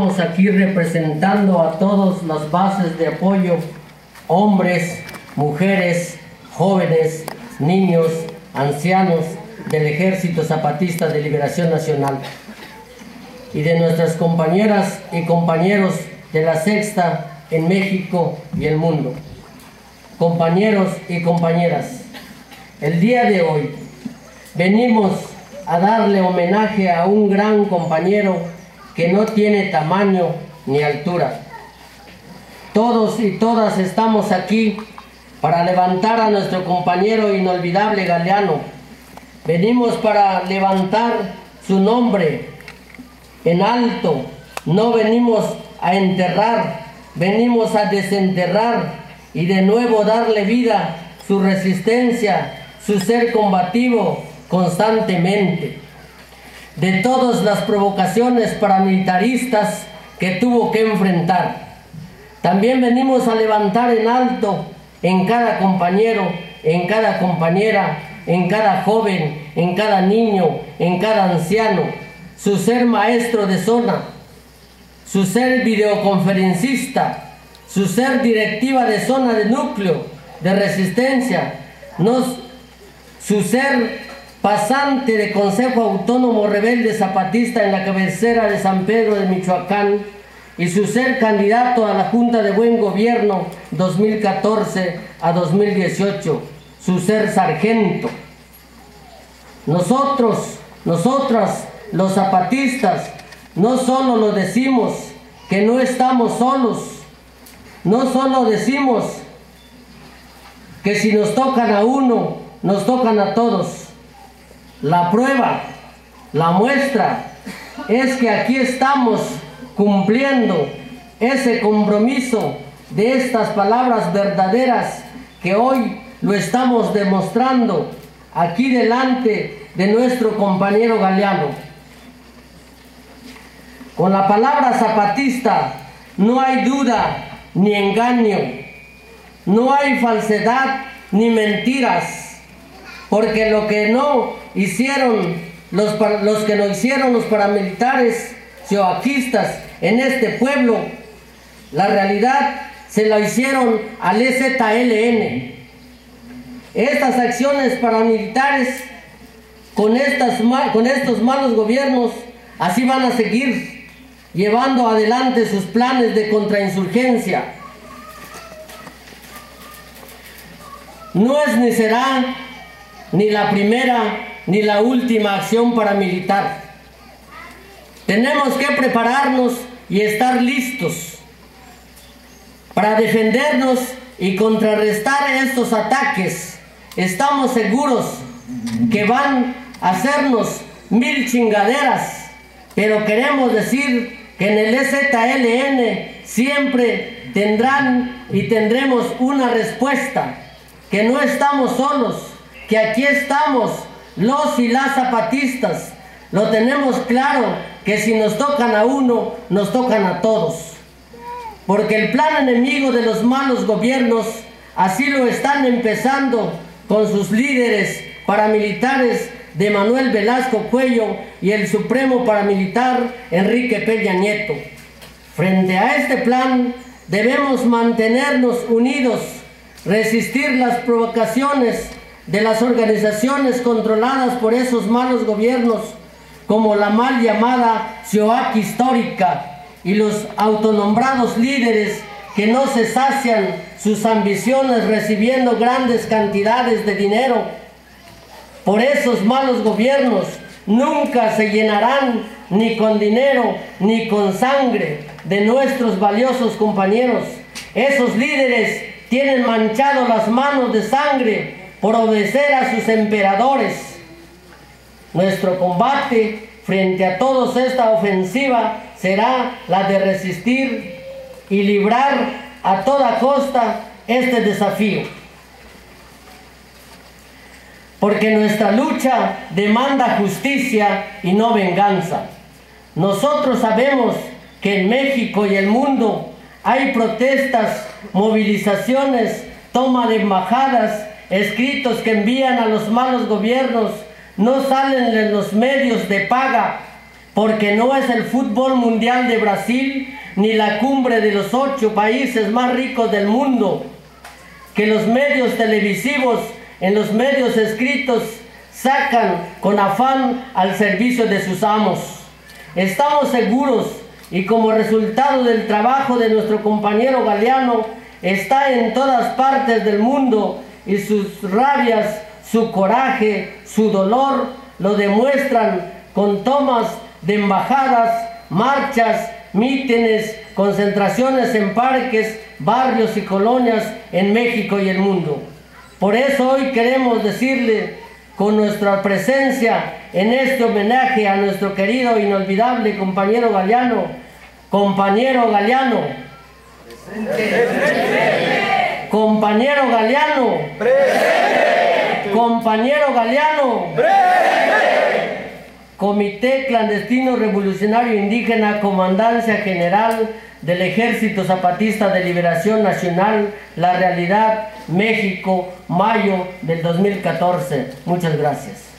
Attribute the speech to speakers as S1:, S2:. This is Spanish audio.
S1: estamos aquí representando a todas las bases de apoyo, hombres, mujeres, jóvenes, niños, ancianos del Ejército Zapatista de Liberación Nacional y de nuestras compañeras y compañeros de la Sexta en México y el mundo. Compañeros y compañeras, el día de hoy venimos a darle homenaje a un gran compañero que no tiene tamaño ni altura. Todos y todas estamos aquí para levantar a nuestro compañero inolvidable Galeano. Venimos para levantar su nombre en alto. No venimos a enterrar, venimos a desenterrar y de nuevo darle vida, su resistencia, su ser combativo constantemente. De todas las provocaciones paramilitaristas que tuvo que enfrentar. También venimos a levantar en alto en cada compañero, en cada compañera, en cada joven, en cada niño, en cada anciano, su ser maestro de zona, su ser videoconferencista, su ser directiva de zona de núcleo, de resistencia, su ser pasante de Consejo Autónomo Rebelde Zapatista en la cabecera de San Pedro de Michoacán y su ser candidato a la Junta de Buen Gobierno 2014 a 2018, su ser sargento. Nosotros, nosotras, los zapatistas, no solo lo decimos que no estamos solos, no solo decimos que si nos tocan a uno, nos tocan a todos. La prueba, la muestra, es que aquí estamos cumpliendo ese compromiso de estas palabras verdaderas que hoy lo estamos demostrando aquí delante de nuestro compañero Galeano. Con la palabra zapatista no hay duda ni engaño, no hay falsedad ni mentiras, porque lo que no hicieron los, los que no hicieron los paramilitares sioaquistas en este pueblo, la realidad se la hicieron al EZLN. Estas acciones paramilitares con, estas, con estos malos gobiernos así van a seguir llevando adelante sus planes de contrainsurgencia. No es ni será ni la primera ni la última acción paramilitar. Tenemos que prepararnos y estar listos para defendernos y contrarrestar estos ataques. Estamos seguros que van a hacernos mil chingaderas, pero queremos decir que en el EZLN siempre tendrán y tendremos una respuesta, que no estamos solos, que aquí estamos los y las zapatistas. Lo tenemos claro que si nos tocan a uno, nos tocan a todos. Porque el plan enemigo de los malos gobiernos así lo están empezando con sus líderes paramilitares de Manuel Velasco Cuello y el Supremo Paramilitar Enrique Peña Nieto. Frente a este plan debemos mantenernos unidos, resistir las provocaciones de las organizaciones controladas por esos malos gobiernos, como la mal llamada CIOAC histórica y los autonombrados líderes que no se sacian sus ambiciones recibiendo grandes cantidades de dinero por esos malos gobiernos nunca se llenarán ni con dinero ni con sangre de nuestros valiosos compañeros. Esos líderes tienen manchado las manos de sangre por obedecer a sus emperadores. Nuestro combate frente a toda esta ofensiva será la de resistir y librar a toda costa este desafío porque nuestra lucha demanda justicia y no venganza. Nosotros sabemos que en México y el mundo hay protestas, movilizaciones, toma de embajadas, escritos que envían a los malos gobiernos, no salen en los medios de paga porque no es el fútbol mundial de Brasil ni la cumbre de los ocho países más ricos del mundo que los medios televisivos en los medios escritos sacan con afán al servicio de sus amos. Estamos seguros y como resultado del trabajo de nuestro compañero Galeano, está en todas partes del mundo y sus rabias, su coraje, su dolor lo demuestran con tomas de embajadas, marchas, mítines, concentraciones en parques, barrios y colonias en México y el mundo. Por eso hoy queremos decirle con nuestra presencia en este homenaje a nuestro querido inolvidable compañero Galeano, compañero Galeano, compañero Galeano, compañero Galeano, Comité Clandestino Revolucionario Indígena, Comandancia General del Ejército Zapatista de Liberación Nacional, La Realidad, México, mayo del 2014. Muchas gracias.